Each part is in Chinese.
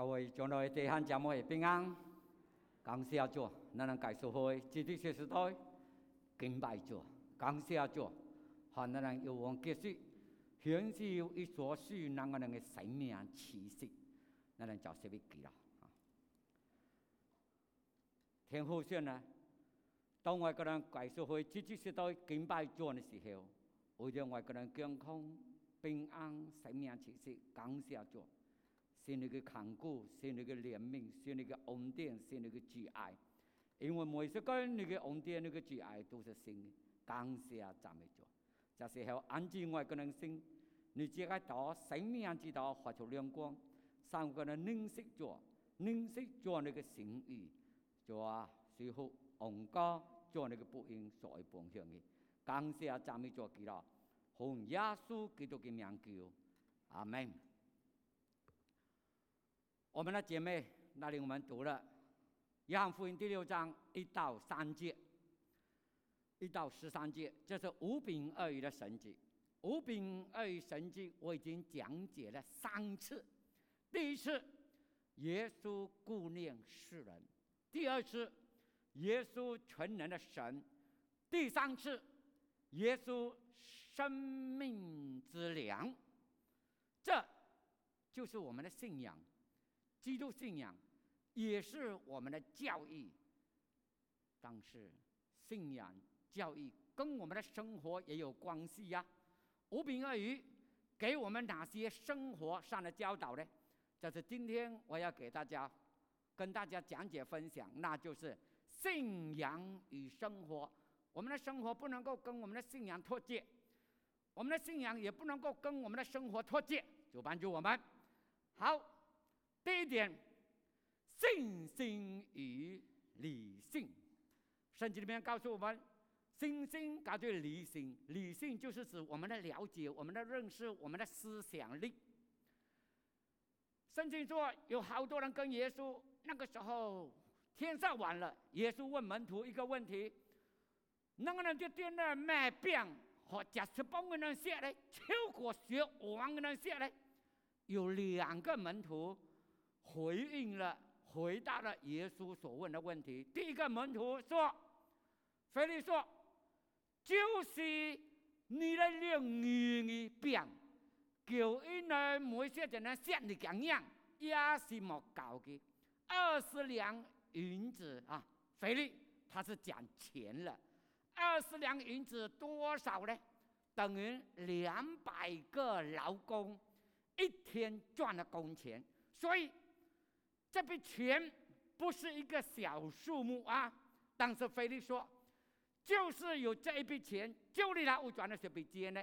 各位将来地汉姊妹平安，感谢主，咱能介绍会基督学时代敬拜主，感谢主，还咱能有望结束，享受一所需咱个人嘅生命气息，咱能就写笔记啦。天父说呢，当我个人介绍会基督时代敬拜主的时候，为咗我个人健康、平安、生命气息，感谢主。是你嘅看顾，是你嘅怜悯，是你嘅恩典，是你嘅挚爱。因为每一个你嘅恩典、你嘅挚爱都是新嘅，感谢赞美主。这时候安静我个人心，你这个道生命之道发出亮光，三个人认识主，认识主你嘅心意，主啊，随后恩高主你嘅福音所爱奉献嘅，感谢赞美主基督，奉耶稣基督嘅名叫，阿门。我们的姐妹那里我们读了《约翰福音》第六章一到三节，一到十三节，这是五饼二鱼的神迹。五饼二鱼神迹我已经讲解了三次。第一次，耶稣顾念世人；第二次，耶稣全能的神；第三次，耶稣生命之粮。这就是我们的信仰。基督信仰也是我们的教义，但是信仰教义跟我们的生活也有关系呀。五饼二鱼给我们哪些生活上的教导呢？这是今天我要给大家跟大家讲解分享，那就是信仰与生活。我们的生活不能够跟我们的信仰脱节，我们的信仰也不能够跟我们的生活脱节，就帮助我们好。第一点，信心与理性。圣经里面告诉我们，信心感对理性，理性就是指我们的了解、我们的认识、我们的思想力。圣经说，有好多人跟耶稣那个时候天色晚了，耶稣问门徒一个问题：，那个人就点那卖饼和假吃包个人下来，超过十万个人下来，有两个门徒。回应了，回答了耶稣所问的问题。第一个门徒说：“腓力说，就是你的两鱼的饼，叫因为每些人呢像你这样，也是莫搞的。二十两银子啊，腓力他是讲钱了。二十两银子多少呢？等于两百个劳工一天赚的工钱。所以。”这笔钱不是一个小数目啊！但是菲利说，就是有这一笔钱，就你那五转的这笔钱呢，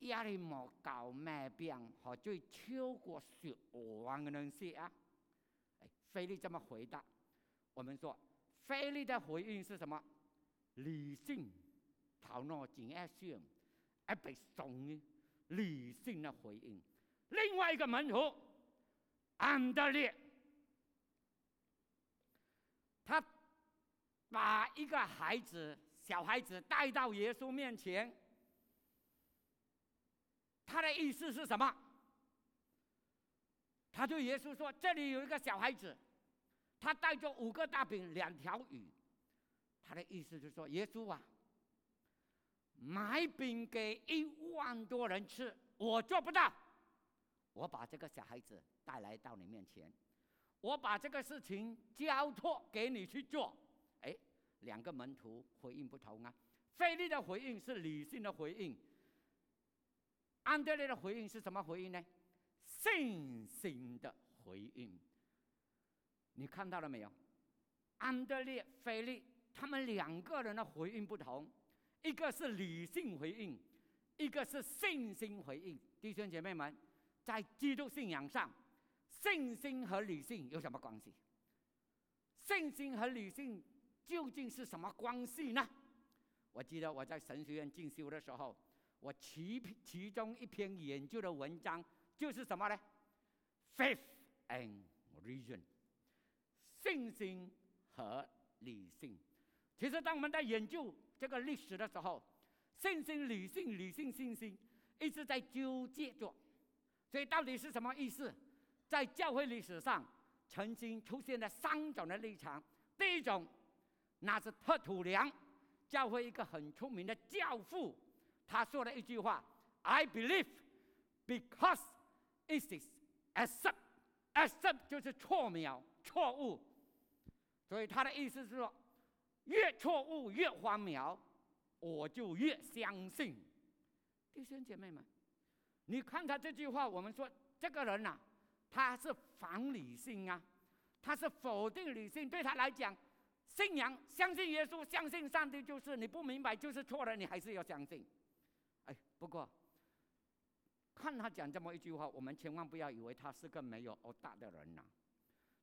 压力莫搞卖饼和最超过十万个人些啊！菲利这么回答，我们说，菲利的回应是什么？理性、头脑真爱想，一笔送的理性的回应。另外一个门徒安德烈。他把一个孩子，小孩子带到耶稣面前。他的意思是什么？他对耶稣说：“这里有一个小孩子，他带着五个大饼、两条鱼。”他的意思就是说：“耶稣啊，买饼给一万多人吃，我做不到。我把这个小孩子带来到你面前。”我把这个事情交托给你去做，哎，两个门徒回应不同啊。费利的回应是理性的回应，安德烈的回应是什么回应呢？信心的回应。你看到了没有？安德烈、费利他们两个人的回应不同，一个是理性回应，一个是信心回应。弟兄姐妹们，在基督信仰上。信心和理性有什么关系？信心和理性究竟是什么关系呢？我记得我在神学院进修的时候，我其其中一篇研究的文章就是什么呢？Faith and reason，信心和理性。其实当我们在研究这个历史的时候，信心、理性、理性、信心一直在纠结着，所以到底是什么意思？在教会历史上曾经出现了三种的立场。第一种，那是特土良，教会一个很出名的教父，他说了一句话：“I believe because it is accept accept 就是错谬错误。”所以他的意思是说，越错误越荒谬，我就越相信。弟兄姐妹们，你看他这句话，我们说这个人呐，他是反理性啊，他是否定理性。对他来讲，信仰相信耶稣，相信上帝就是你不明白就是错了，你还是要相信。哎，不过看他讲这么一句话，我们千万不要以为他是个没有欧大的人呐，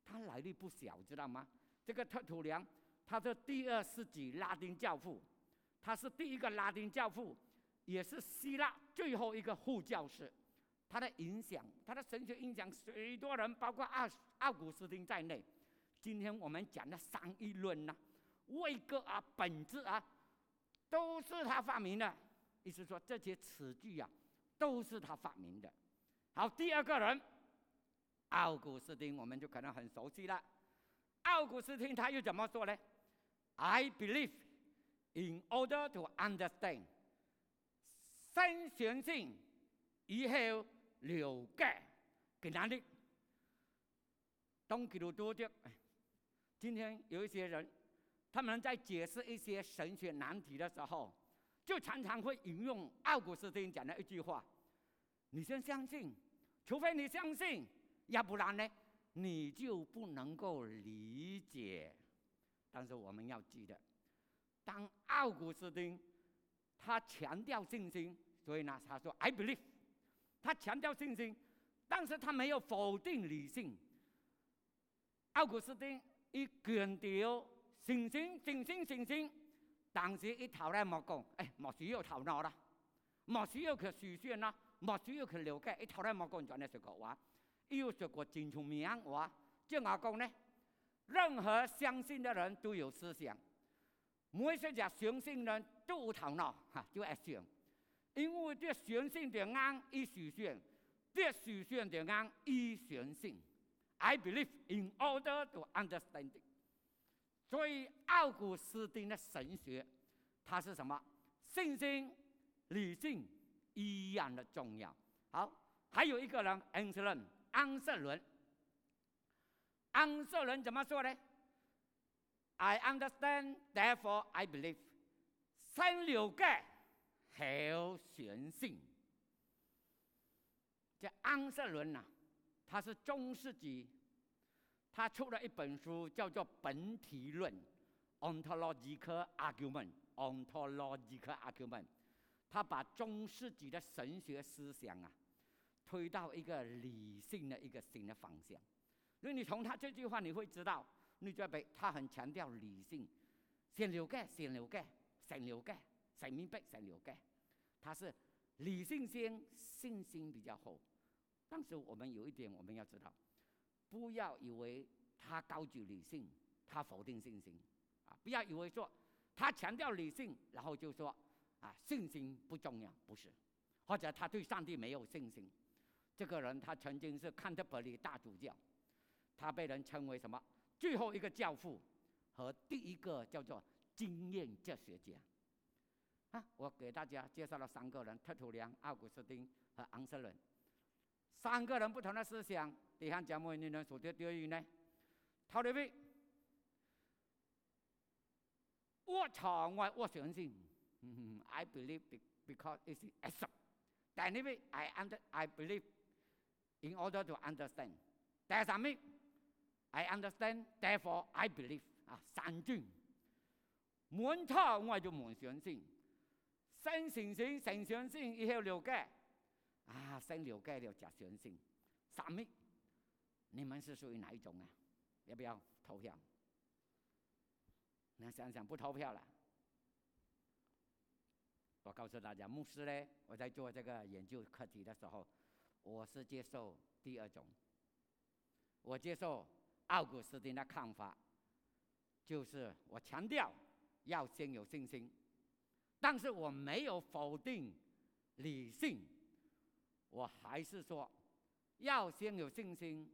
他来历不小，知道吗？这个特土良，他是第二世纪拉丁教父，他是第一个拉丁教父。也是希腊最后一个护教士，他的影响，他的神学影响许多人，包括奥奥古斯丁在内。今天我们讲的三一论呐，位格啊，本质啊，都是他发明的。意思说这些词句啊，都是他发明的。好，第二个人，奥古斯丁，我们就可能很熟悉了。奥古斯丁他又怎么说呢？I believe in order to understand. 先相信，以后了解，给哪里？当基督徒的，今天有一些人，他们在解释一些神学难题的时候，就常常会引用奥古斯丁讲的一句话：“你先相信，除非你相信，要不然呢，你就不能够理解。”但是我们要记得，当奥古斯丁。他强调信心，所以呢，他说 “I believe”。他强调信心，但是他没有否定理性。奥古斯丁一强调信心，信心，信心，但是一头咧冇讲，哎，冇需要头脑啦，冇需要去实现啦，冇需要去了解，一头咧冇讲，就呢说过话，又说过真聪明话，即我讲呢，任何相信的人都有思想。每一个相信人都有头脑，哈，就爱想，因为这相信的啱伊实现，这实现的啱伊相信。I believe in order to understand。所以奥古斯丁的神学，它是什么？信心、理性一样的重要。好，还有一个人，安瑟伦，安瑟伦，安瑟伦怎么说呢？I understand, therefore I believe。先了解后相信。这安瑟伦呐，他是中世纪，他出了一本书，叫做《本体论》（Ontological Argument）。Ontological Argument，他把中世纪的神学思想啊，推到一个理性的一个新的方向。所以你从他这句话，你会知道。你就被他很强调理性，先了解，先了解，先了解，谁明白，谁了解。他是理性先，信心比较后。但是我们有一点我们要知道，不要以为他高举理性，他否定信心啊！不要以为说他强调理性，然后就说啊信心不重要，不是。或者他对上帝没有信心。这个人他曾经是康特伯里大主教，他被人称为什么？最后一个教父和第一个叫做经验哲学家啊，我给大家介绍了三个人：特土良、奥古斯丁和昂瑟伦。三个人不同的思想，你看讲么？你能说的对于呢？陶立伟，我操我我相信，I believe because it's awesome。但你位，I under I believe in order to understand。第三位。I understand, therefore I believe。啊，三句，满差我就满相信，先信心，先相信，以后了解，啊，先了解了再相信。三位，你们是属于哪一种啊？要不要投票？那想想不投票了。我告诉大家，牧师呢，我在做这个研究课题的时候，我是接受第二种，我接受。奥古斯丁的看法，就是我强调要先有信心，但是我没有否定理性，我还是说要先有信心，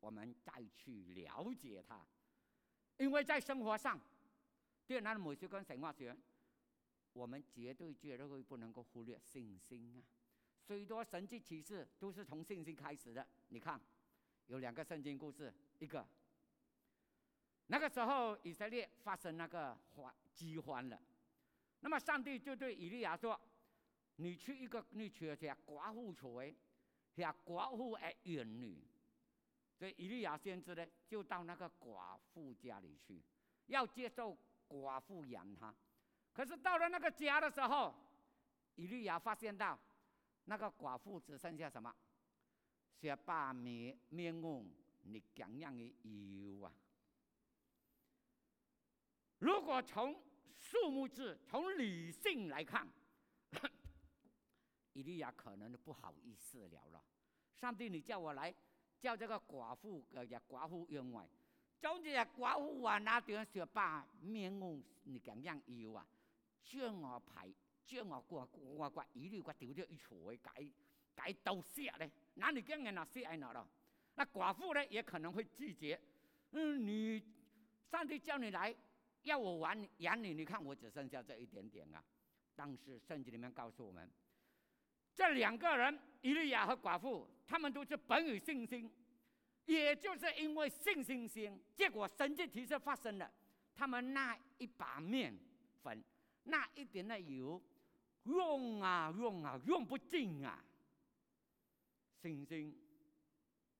我们再去了解它，因为在生活上，对那的某些跟神话学，我们绝对绝对不能够忽略信心啊。许多神迹启示都是从信心开始的。你看，有两个圣经故事，一个那个时候以色列发生那个荒饥荒了，那么上帝就对以利亚说：“你去一个你去下寡妇所为，下寡妇的远女。”所以以利亚先知呢，就到那个寡妇家里去，要接受寡妇养他。可是到了那个家的时候，以利亚发现到。那个寡妇只剩下什么？下把面面红，你怎样的油啊？如果从数目字、从理性来看，伊利亚可能不好意思了了。上帝，你叫我来叫这个寡妇呃，寡妇冤枉，总之寡妇啊，那点小把面红，你怎样油啊？将我排。将我过我过一律过丢掉一撮，改改都下嘞，哪里跟人那下哪了？那寡妇呢也可能会拒绝。嗯，你上帝叫你来，要我玩养你，你看我只剩下这一点点啊。但是圣经里面告诉我们，这两个人伊利亚和寡妇，他们都是本有信心，也就是因为信心先，结果神迹提示发生了，他们那一把面粉，那一点的油。用啊用啊用不尽啊！信心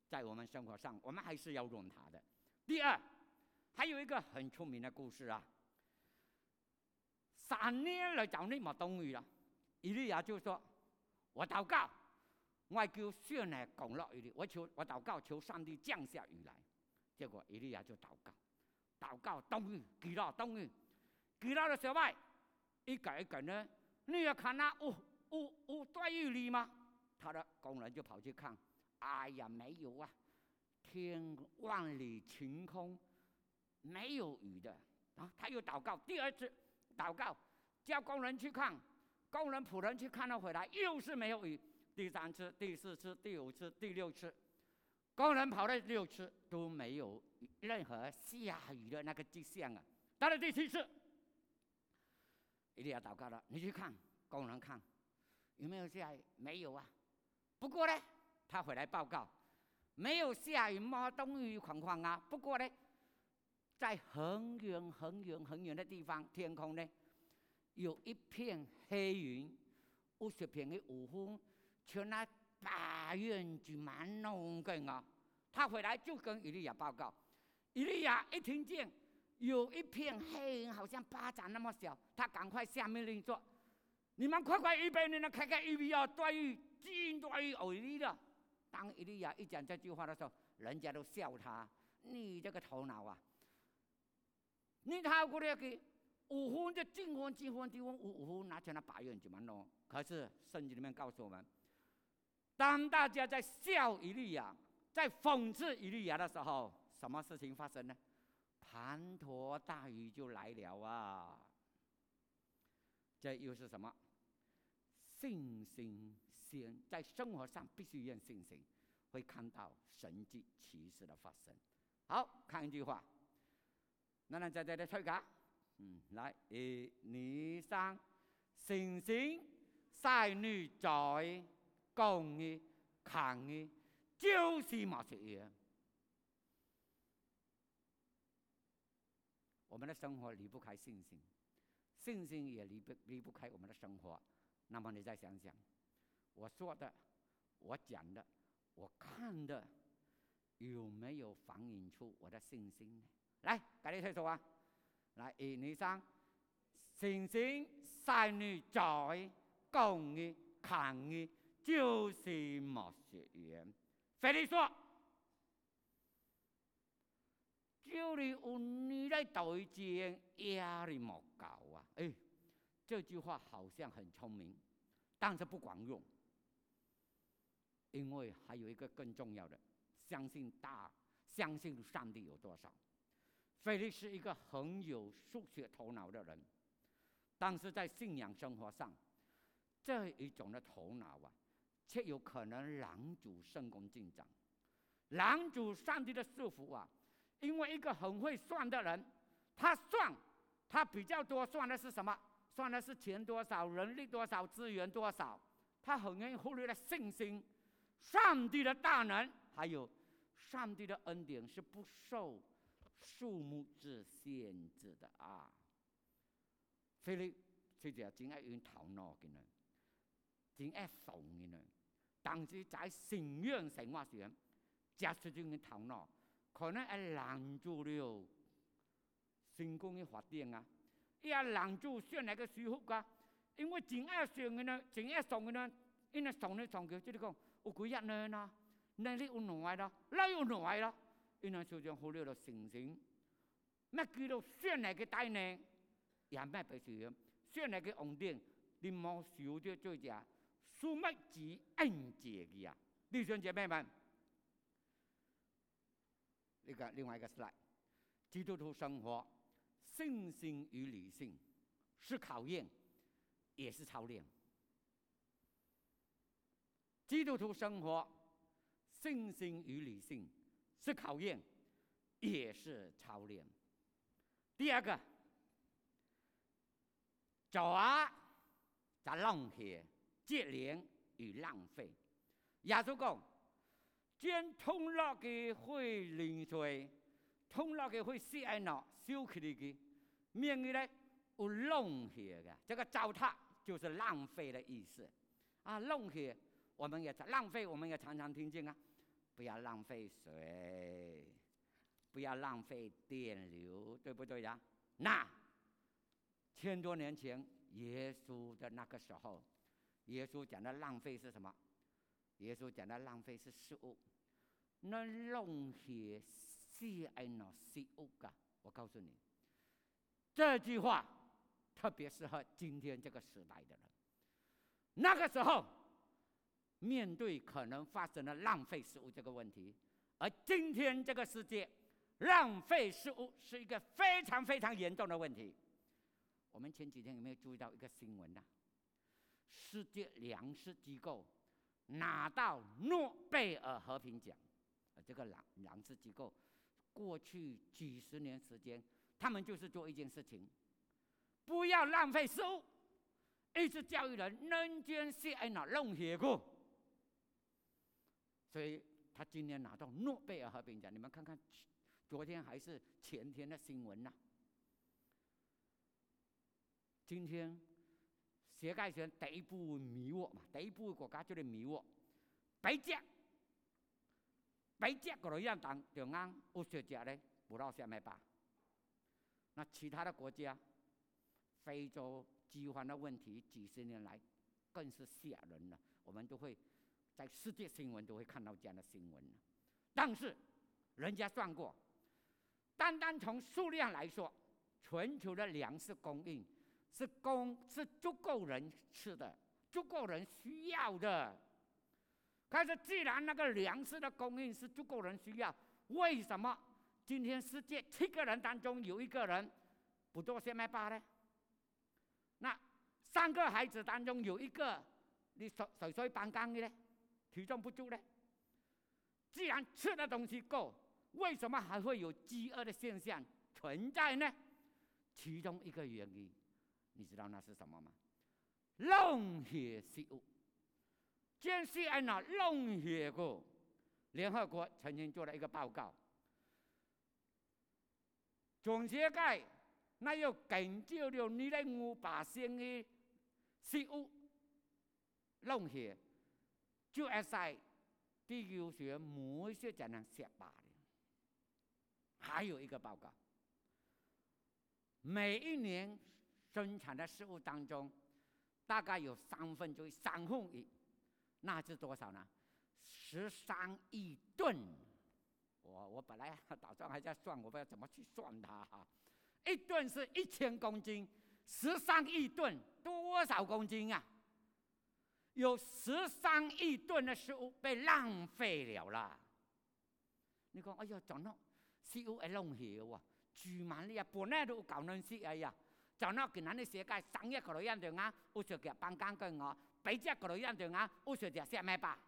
在我们生活上，我们还是要用它的。第二，还有一个很出名的故事啊。三年来找你没冬雨了，伊利亚就说：“我祷告，我叫雪呢降落雨，我求我祷告求上帝降下雨来。”结果伊利亚就祷告，祷告冬雨，给了冬雨，给了的小麦，一改一改呢。你要看那五五五断雨里吗？他的工人就跑去看，哎呀，没有啊，天万里晴空，没有雨的啊。他又祷告，第二次祷告，叫工人去看，工人仆人去看了回来，又是没有雨。第三次、第四次、第五次、第六次，工人跑了六次都没有任何下雨的那个迹象啊。到了第七次。一定要祷告了，你去看，工人看有没有下雨？没有啊。不过呢，他回来报告，没有下雨嘛，冬雨狂狂啊。不过呢，在很远很远很远的地方，天空呢，有一片黑云，五十片的五风，像那大云就蛮浓的啊。他回来就跟伊利亚报告，伊利亚一听见。有一片黑云，好像巴掌那么小。他赶快下命令说：“你们快快预备，你们开开预备要断雨，金断雨偶利的。”当伊利亚一讲这句话的时候，人家都笑他：“你这个头脑啊！你他过来给五分就金分金分金分五分拿钱来八元就完了。可是圣经里面告诉我们，当大家在笑伊利亚，在讽刺伊利亚的时候，什么事情发生呢？滂沱大雨就来了啊！这又是什么？信心先在生活上必须用信心，会看到神迹奇事的发生。好看一句话，那那在这里吹卡，嗯，来一、二、三，信心在你在讲的、看的，就是某些嘢。我们的生活离不开信心，信心也离不离不开我们的生活。那么你再想想，我说的、我讲的、我看的，有没有反映出我的信心呢？来，赶紧退出啊！来，一、二、三，信心在你在讲的、看的，就是莫学员。菲利说。就你有你来对接，压力莫搞啊！哎，这句话好像很聪明，但是不管用，因为还有一个更重要的，相信大，相信上帝有多少。菲利是一个很有数学头脑的人，但是在信仰生活上，这一种的头脑啊，却有可能拦阻圣功进展。拦阻上帝的祝福啊！因为一个很会算的人，他算，他比较多算的是什么？算的是钱多少、人力多少、资源多少。他很容易忽略了信心、上帝的大能，还有上帝的恩典是不受数目之限制的啊！所以，这就真爱用头脑的人，真爱怂的人，但是在信仰生活上，加出这种头脑，可能会拦住了成功的发展啊！也拦住上来个舒服啊！因为真爱上的呢，真爱怂的呢，因为怂的上去就是讲有几日呢呐，能力有耐咯，哪有耐咯？因为就像忽略了信心，乜叫做上来个大呢？也咩白事？上来个红点，你莫少着做只，数乜子恩姐嘅呀？弟兄姐妹们，呢个另外一个 slide，基督徒生活，信心与理性是考验，也是操练。基督徒生活，信心与理性是考验，也是操练。第二个。走啊，在浪费、节廉与浪费。耶稣讲：，将通落嘅会淋水，通落嘅会死爱脑，烧起嚟嘅，免于咧有浪费的。这个糟蹋就是浪费的意思。啊，浪费，我们也浪费，我们也常常听见啊，不要浪费水，不要浪费电流，对不对呀？那。千多年前，耶稣的那个时候，耶稣讲的浪费是什么？耶稣讲的浪费是食物，那浪费是爱那食物噶。我告诉你，这句话特别适合今天这个时代的人。那个时候，面对可能发生的浪费食物这个问题，而今天这个世界，浪费食物是一个非常非常严重的问题。我们前几天有没有注意到一个新闻呢？世界粮食机构拿到诺贝尔和平奖，这个粮粮食机构过去几十年时间，他们就是做一件事情：不要浪费食物，一直教育人人间是爱哪弄血过。所以他今年拿到诺贝尔和平奖，你们看看，昨天还是前天的新闻呢？今天世界上第一步迷惑嘛，第一步国家就是迷惑，白只白只个人样当中央有学者嘞，不到下面吧。那其他的国家，非洲饥荒的问题几十年来更是吓人了，我们都会在世界新闻都会看到这样的新闻。但是人家算过，单单从数量来说，全球的粮食供应。是供是足够人吃的，足够人需要的。可是，既然那个粮食的供应是足够人需要，为什么今天世界七个人当中有一个人不做小麦巴呢？那三个孩子当中有一个你手手手板杠的呢？体重不足呢？既然吃的东西够，为什么还会有饥饿的现象存在呢？其中一个原因。你知道那是什么吗？浪血食物，这是按那浪血过。联合国曾经做了一个报告，总结界那要拯救了你的五百升的食物浪血，就会使地球上每一些才能失败的。还有一个报告，每一年。生产的食物当中，大概有三分之一、三分一，那是多少呢？十三亿吨。我我本来打算还在算，我不知道怎么去算它哈。一吨是一千公斤，十三亿吨多少公斤啊？有十三亿吨的食物被浪费了啦。你讲，哎呀，怎么食物会浪费哇？居满你啊，本来都搞能食哎呀。就那给咱的世界生一个女人对啊，有时叫帮干跟我；，别只个女人对啊，有时叫下麦吧。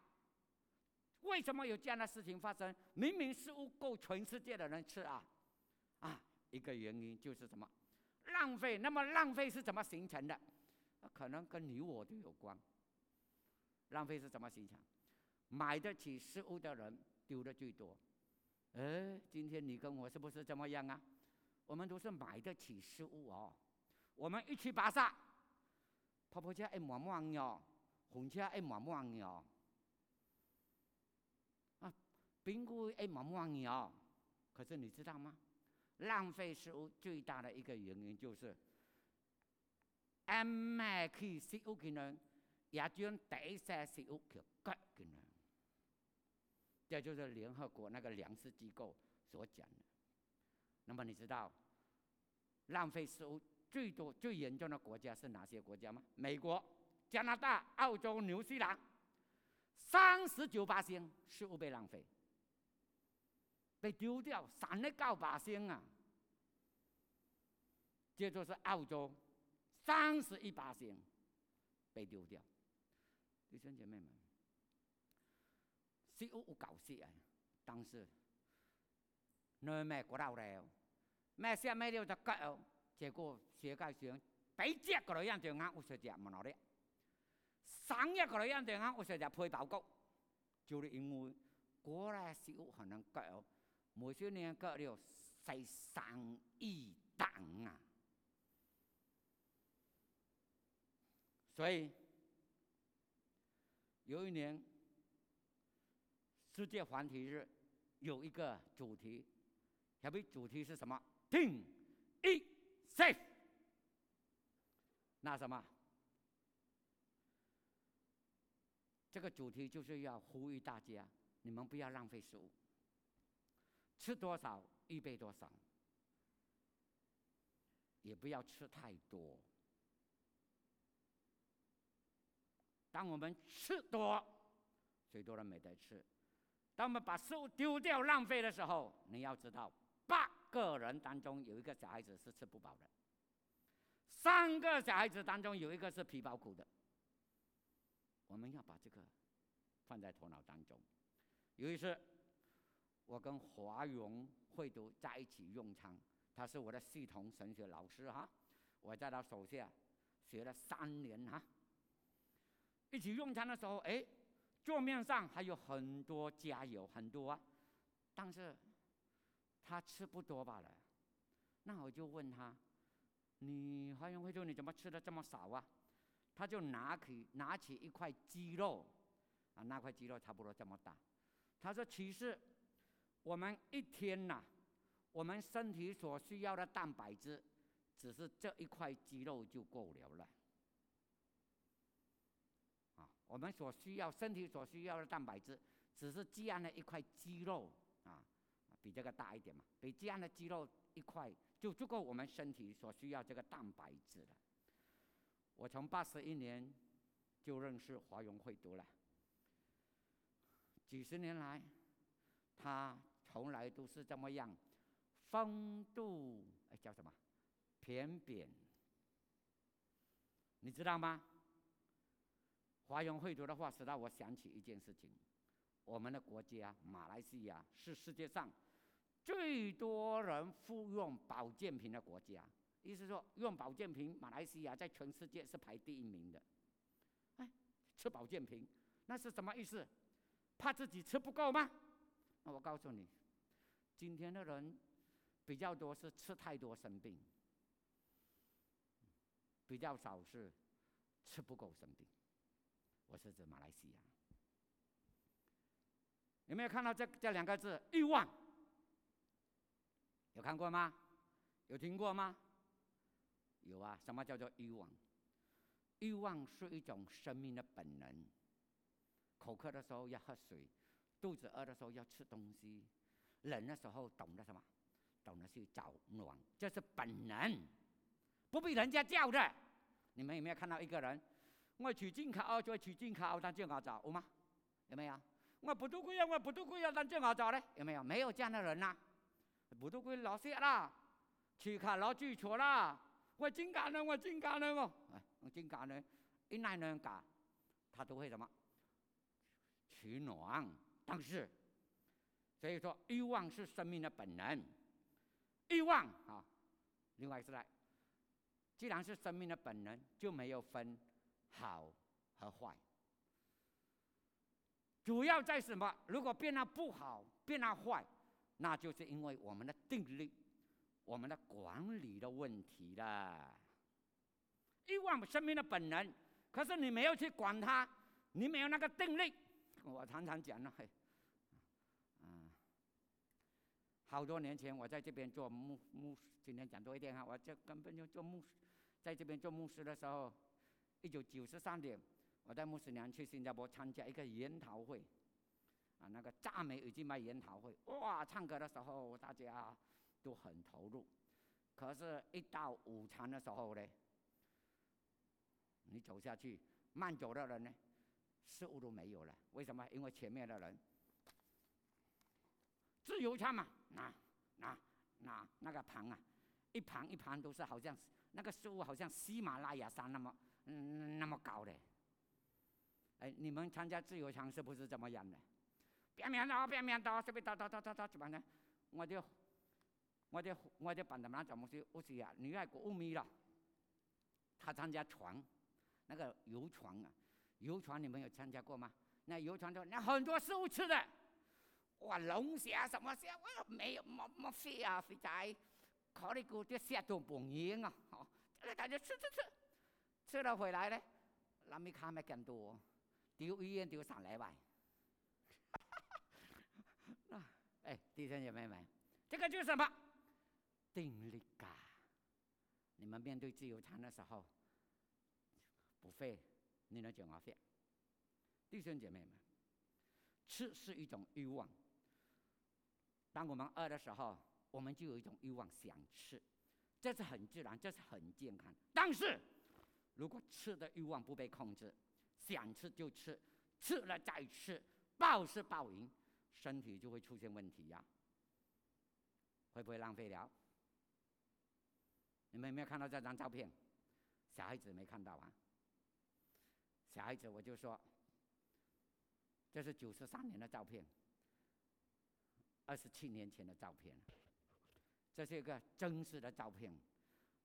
为什么有这样的事情发生？明明食物够全世界的人吃啊，啊，一个原因就是什么？浪费。那么浪费是怎么形成的？可能跟你我都有关。浪费是怎么形成？买得起食物的人丢的最多。哎，今天你跟我是不是怎么样啊？我们都是买得起食物哦。我们一去巴萨，婆婆家爱满满哟，红家爱满满哟。啊，苹果爱满满哟。可是你知道吗？浪费食物最大的一个原因就是，爱买起食物的人，也将第一些食物给割的人。这就是联合国那个粮食机构所讲的。那么你知道浪费食物最多、最严重的国家是哪些国家吗？美国、加拿大、澳洲、纽西兰，三十九八星食物被浪费、被丢掉，三十九八星啊！接着是澳洲，三十一八星被丢掉。弟兄姐妹们。食物有搞事啊！当时，你买过到了，买些买了就割哦，结果世界上百只个来样就啱五十只冇攞咧，三一个来样就啱五十只配报告，就是因为过来食物可能割哦，每些年割了十三亿担啊！所以有一年。世界环体日有一个主题，下面主题是什么？定一 safe。那什么？这个主题就是要呼吁大家，你们不要浪费食物，吃多少预备多少，也不要吃太多。当我们吃多，最多人没得吃。当我们把食物丢掉、浪费的时候，你要知道，八个人当中有一个小孩子是吃不饱的，三个小孩子当中有一个是皮包骨的。我们要把这个放在头脑当中。有一次，我跟华荣会读在一起用餐，他是我的系统神学老师哈，我在他手下学了三年哈。一起用餐的时候，哎。桌面上还有很多加油，很多啊，但是他吃不多罢了。那我就问他：“你欢迎会说你怎么吃的这么少啊？”他就拿起拿起一块鸡肉，啊，那块鸡肉差不多这么大。他说：“其实我们一天呐，我们身体所需要的蛋白质，只是这一块鸡肉就够了了。”我们所需要身体所需要的蛋白质，只是这样的一块肌肉啊，比这个大一点嘛，比这样的肌肉一块就足够我们身体所需要这个蛋白质了。我从八十一年就认识华荣会读了，几十年来，他从来都是这么样，风度哎叫什么，扁扁，你知道吗？华人会读的话，使到我想起一件事情：我们的国家马来西亚是世界上最多人服用保健品的国家。意思说，用保健品，马来西亚在全世界是排第一名的。哎，吃保健品，那是什么意思？怕自己吃不够吗？那我告诉你，今天的人比较多是吃太多生病，比较少是吃不够生病。我是指马来西亚，有没有看到这这两个字“欲望”？有看过吗？有听过吗？有啊。什么叫做欲望？欲望是一种生命的本能。口渴的时候要喝水，肚子饿的时候要吃东西，冷的时候懂得什么？懂得去找暖，这是本能，不必人家叫的。你们有没有看到一个人？我取进口，再取进口，但这样找有吗？有没有？我不都贵啊，我不都贵啊，但这样找嘞？有没有？没有这样的人呐。不都贵老些啦，取卡老拒绝啦。我真感人，我真感人哦。我真感人，一男人搞，他都会什么？取暖，但是，所以说欲望是生命的本能，欲望啊，另外是来，既然是生命的本能，就没有分好和坏。主要在什么？如果变得不好，变得坏，那就是因为我们的定力、我们的管理的问题了。欲望生命的本能，可是你没有去管它，你没有那个定力。我常常讲呢，嘿，嗯，好多年前我在这边做牧牧师，今天讲多一点哈，我这根本就做牧师，在这边做牧师的时候，一九九三年。我带穆斯娘去新加坡参加一个研讨会，啊，那个赞美与敬拜研讨会，哇，唱歌的时候大家都很投入，可是，一到午餐的时候呢，你走下去，慢走的人呢，食物都没有了。为什么？因为前面的人自由餐嘛，那那那那个盘啊，一盘一盘都是好像那个食物好像喜马拉雅山那么嗯那么高的。哎，你们参加自由场是不是这么样的？边面刀，边面刀，这边刀刀刀刀刀怎么呢？我就，我就，我就办他们怎么去？我是呀，女爱国五米了。他参加船，那个游船啊，游船你们有参加过吗？那游船就那很多食物吃的，哇，龙虾什么虾，我没有，没没飞啊，飞在，考虑过这虾都不赢啊，好，大家吃吃吃，吃了回来呢，那没看没更多。丢医院丢三来万，那哎，弟兄姐妹们，这个就是什么？定力感。你们面对自由餐的时候，不费你能讲话费。弟兄姐妹们，吃是一种欲望。当我们饿的时候，我们就有一种欲望想吃，这是很自然，这是很健康。但是如果吃的欲望不被控制，想吃就吃，吃了再吃，暴食暴饮，身体就会出现问题呀。会不会浪费了？你们有没有看到这张照片？小孩子没看到啊？小孩子，我就说，这是九十三年的照片，二十七年前的照片，这是一个真实的照片，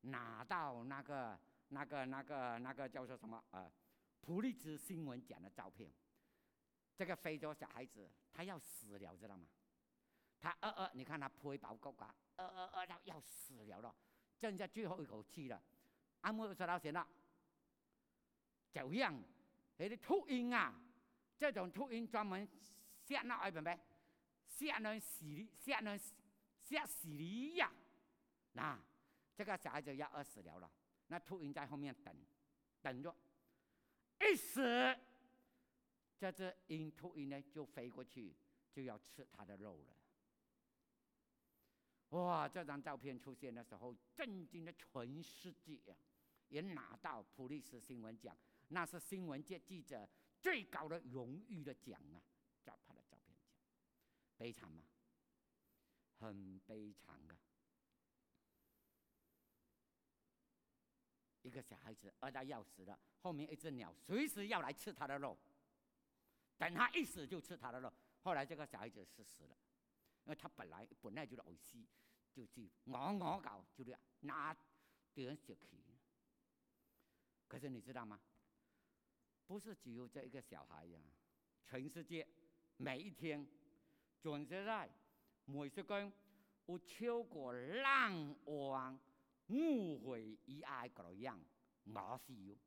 拿到那个、那个、那个、那个叫做什么呃？普利兹新闻奖的照片，这个非洲小孩子他要死了，知道吗？他呃呃，你看他一饱骨啊，饿饿饿到要死了了，剩下最后一口气了。阿姆说到什了？走样，那的秃鹰啊，这种秃鹰专门吓那爱咩咩？吓人死，吓人吓死你呀！那这个小孩子要饿死了了，那秃鹰在后面等，等着。一死，这只鹰秃鹰呢就飞过去，就要吃它的肉了。哇！这张照片出现的时候，震惊了全世界，也拿到普利斯新闻奖，那是新闻界记者最高的荣誉的奖啊！照拍的照片奖，悲惨吗？很悲惨啊！一个小孩子饿到要死了，后面一只鸟随时要来吃他的肉，等他一死就吃他的肉。后来这个小孩子是死了，因为他本来本来就是呕死，就去咬咬搞，就这样拿点血去。可是你知道吗？不是只有这一个小孩呀，全世界每一天，准时在每十根有超过两万。误会以爱各样，我是有。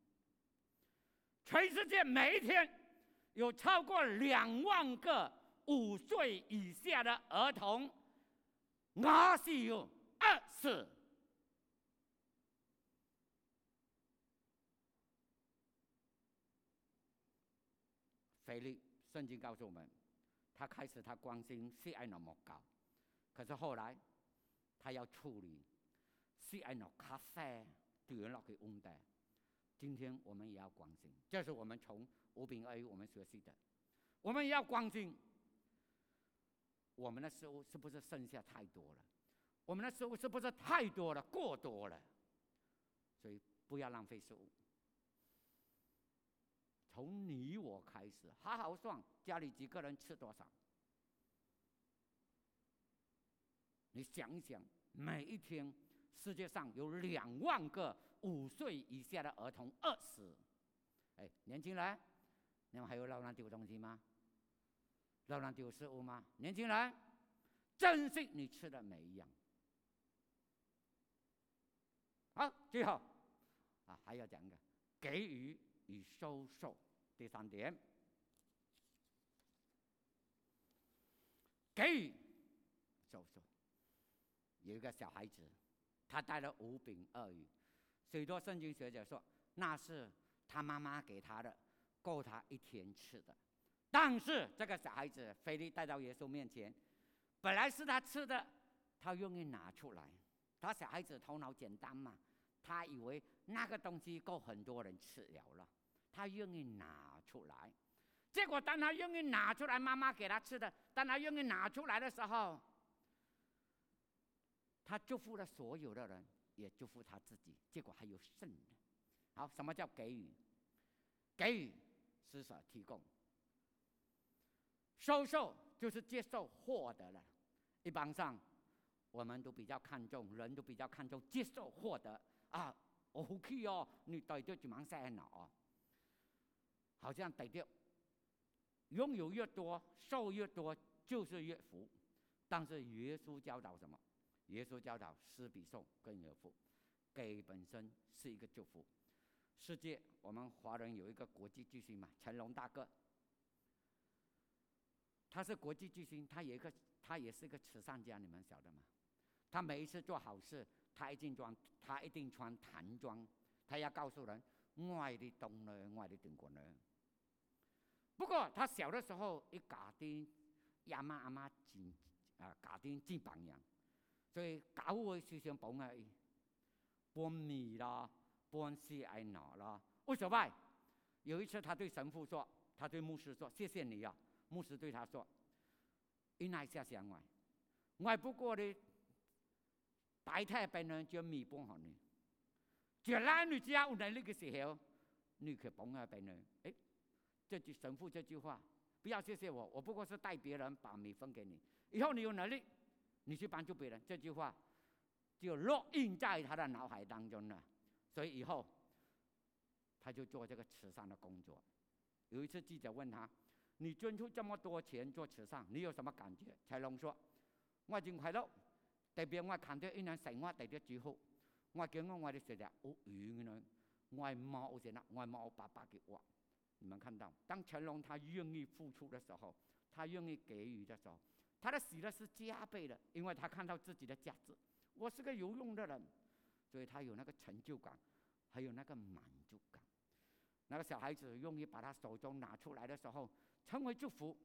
全世界每一天有超过两万个五岁以下的儿童，我是有二十。菲利圣经告诉我们，他开始他关心性爱那么高，可是后来他要处理。是按照咖啡点落去温的。今天我们也要关心，这是我们从五饼二鱼我们学习的。我们也要关心，我们的食物是不是剩下太多了？我们的食物是不是太多了、过多了？所以不要浪费食物。从你我开始，好好算家里几个人吃多少。你想一想，每一天世界上有两万个五岁以下的儿童饿死。哎，年轻人，你们还有乱丢东西吗？乱丢食物吗？年轻人，珍惜你吃的每一样。好，最后啊，还要讲一个给予与收受。第三点，给予收受。有一个小孩子，他带了五饼二鱼，许多圣经学者说那是他妈妈给他的，够他一天吃的。但是这个小孩子菲利带到耶稣面前，本来是他吃的，他愿意拿出来。他小孩子头脑简单嘛，他以为那个东西够很多人吃了了，他愿意拿出来。结果当他愿意拿出来，妈妈给他吃的，当他愿意拿出来的时候，他祝福了所有的人，也祝福他自己。结果还有剩的。好，什么叫给予？给予施舍提供，收受就是接受获得了。一般上。我们都比较看重，人都比较看重接受获得啊，OK 哦，你得到就忙晒脑哦，好像得到拥有越多，受越多就是越福。但是耶稣教导什么？耶稣教导施比受更有福，给本身是一个祝福。世界，我们华人有一个国际巨星嘛，成龙大哥，他是国际巨星，他有一个，他也是一个慈善家，你们晓得吗？他每一次做好事，他一定穿，他一定穿唐装，他要告诉人，爱的东呢，爱的中国呢。不过他小的时候，一家庭阿妈阿妈真啊，家庭真榜样，所以教会思想帮啊，帮米啦，帮西爱拿啦。为什么？有一次他对神父说，他对牧师说：“谢谢你啊。”牧师对他说：“你奈下相爱，爱不过的。”代替别人将米帮好你，就让你只要有能力的时候，你去帮下别人。哎，这句神父这句话，不要谢谢我，我不过是代别人把米分给你。以后你有能力，你去帮助别人，这句话就烙印在他的脑海当中了。所以以后他就做这个慈善的工作。有一次记者问他：“你捐出这么多钱做慈善，你有什么感觉？”彩龙说：“我真快乐。”特别我看到一人生活特别之好，我见我我的食量好远呢，我冇钱啦，我冇爸爸给我。你们看到，当成龙他愿意付出的时候，他愿意给予的时候，他的喜乐是加倍的，因为他看到自己的价值。我是个有用的人，所以他有那个成就感，还有那个满足感。那个小孩子愿意把他手中拿出来的时候，成为祝福，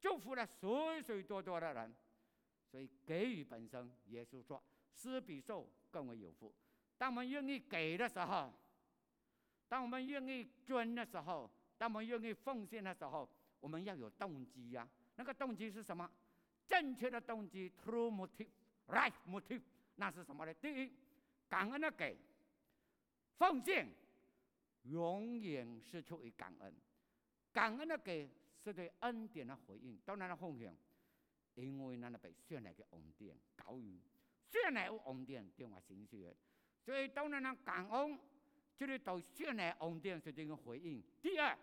祝福了许许多多的人。所以给予本身，耶稣说，施比受更为有福。当我们愿意给的时候，当我们愿意捐的时候，当我们愿意奉献的时候，我们要有动机呀。那个动机是什么？正确的动机，true motive，right motive，那是什么呢？第一，感恩的给，奉献永远是出于感恩。感恩的给是对恩典的回应，当然了，奉献。因为咱那被选来嘅恩典，教育选来有恩典，对我心血，所以当然咱感恩，就是对选来恩典是这个回应。第二，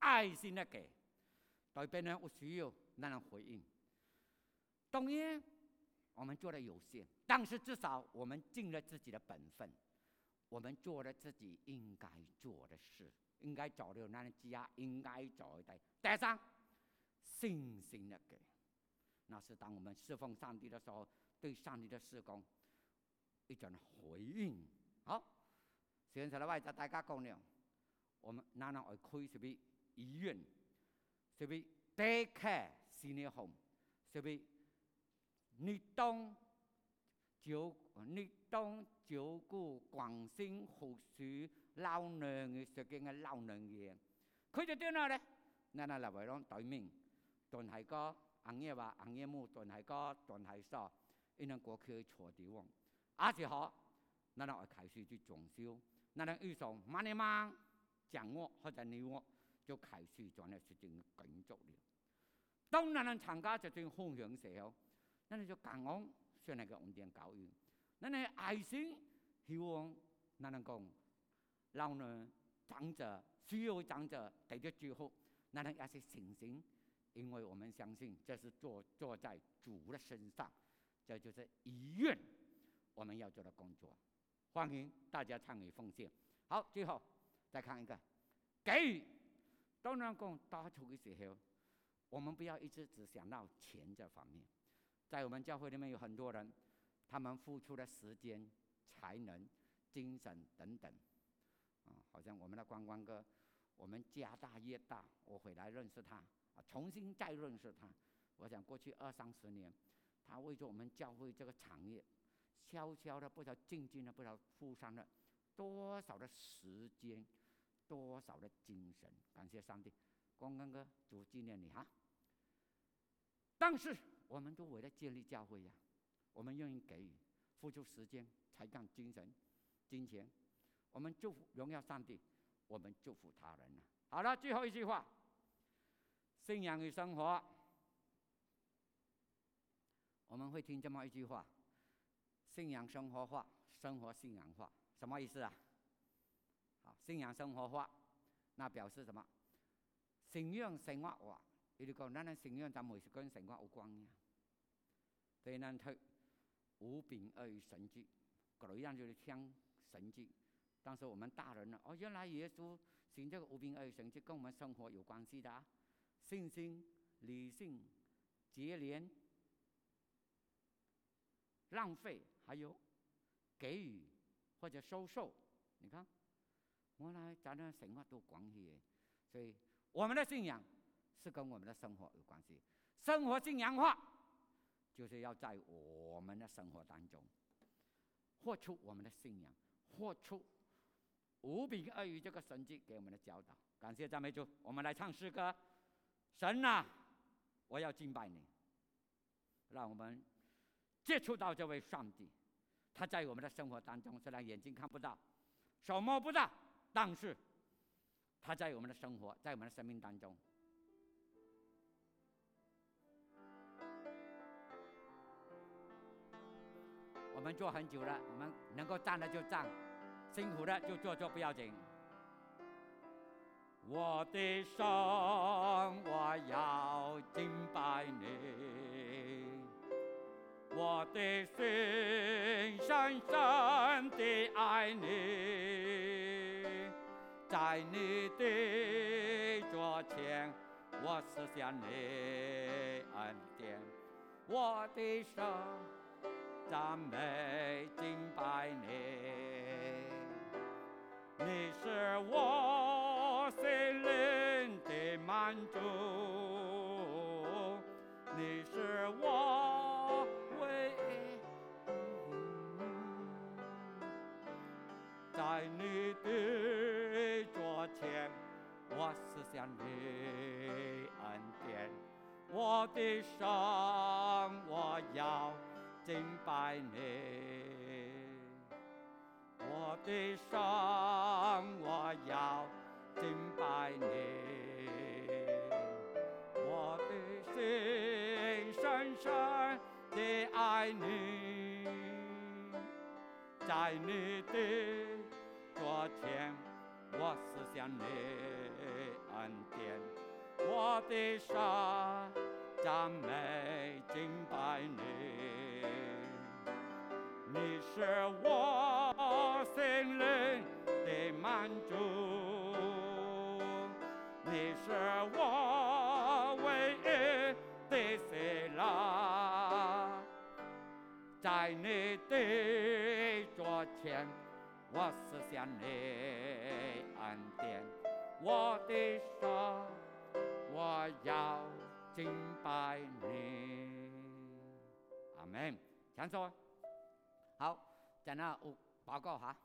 爱心的给，对别人有需要，咱能回应。当然，我们做的有限，但是至少我们尽了自己的本分，我们做了自己应该做的事，应该做的那家应该做的。第三，信心的给。那是当我们侍奉上帝的时候，对上帝的施工一种回应。好，现在的外在大家讲了，我们哪能会开什么医院，什么 daycare senior home，什么日东照日东照顾关心护士老人的这间的老人院，佢就点哪咧？那那来为讲对面，但系个。行业话，行业木断系个断系沙，因能过去错地方。阿是好，那能开始去装修，那能遇上慢点忙，讲我或者你我就开始做呢事情工作了。当咱能参加这种奉献时候，那你就感恩上那个恩典教育，咱的爱心希望那能讲老呢长者需要长者给的祝福，那能也是信心，因为我们相信这是坐坐在主的身上，这就是医院我们要做的工作。欢迎大家参与奉献。好，最后再看一个给予。当然讲大出的时候，我们不要一直只想到钱这方面。在我们教会里面有很多人，他们付出的时间、才能、精神等等。啊，好像我们的关关哥，我们家大业大，我回来认识他，啊，重新再认识他。我想过去二三十年，他为着我们教会这个产业，悄悄的不知道静静的不知道付上了多少的时间。多少的精神，感谢上帝，光光哥，主纪念你哈。但是，我们都为了建立教会呀，我们愿意给予，付出时间、才干、精神、金钱，我们祝福荣耀上帝，我们祝福他人了。好了，最后一句话，信仰与生活，我们会听这么一句话：信仰生活化，生活信仰化，什么意思啊？好，信仰生活化，那表示什么？信仰生活化，也就讲，咱的信仰就每是跟生活有关呀。所以咱睇五饼二鱼神迹，各样就是像神迹。当时我们大人呢，哦，原来耶稣行这个五饼二鱼神迹跟我们生活有关系的，啊信心、理性、节廉、浪费，还有给予或者收受，你看。原来咱的生活都关系，所以我们的信仰是跟我们的生活有关系。生活信仰化，就是要在我们的生活当中活出我们的信仰，活出无比爱于这个神迹给我们的教导。感谢赞美主，我们来唱诗歌。神啊，我要敬拜你。让我们接触到这位上帝，他在我们的生活当中，虽然眼睛看不到，手摸不到。但是，他在我们的生活，在我们的生命当中，我们做很久了，我们能够站的就站，辛苦的就做做不要紧。我的生，我要敬拜你，我的心深深地爱你。在你的桌前，我思想你恩典，我的手赞美敬拜你，你是我心灵的满足，你是我唯一，在你的。前，我思想你恩典，我的生我要敬拜你，我的生我要敬拜你，我的心深深的爱你，在你的桌前。我思想你恩典，我的神赞美敬拜，你是我心灵的满足，你是我唯一的喜乐，在你的桌前，我思想你。点我的手，我要敬拜你。阿门。强说，好，在那报告哈。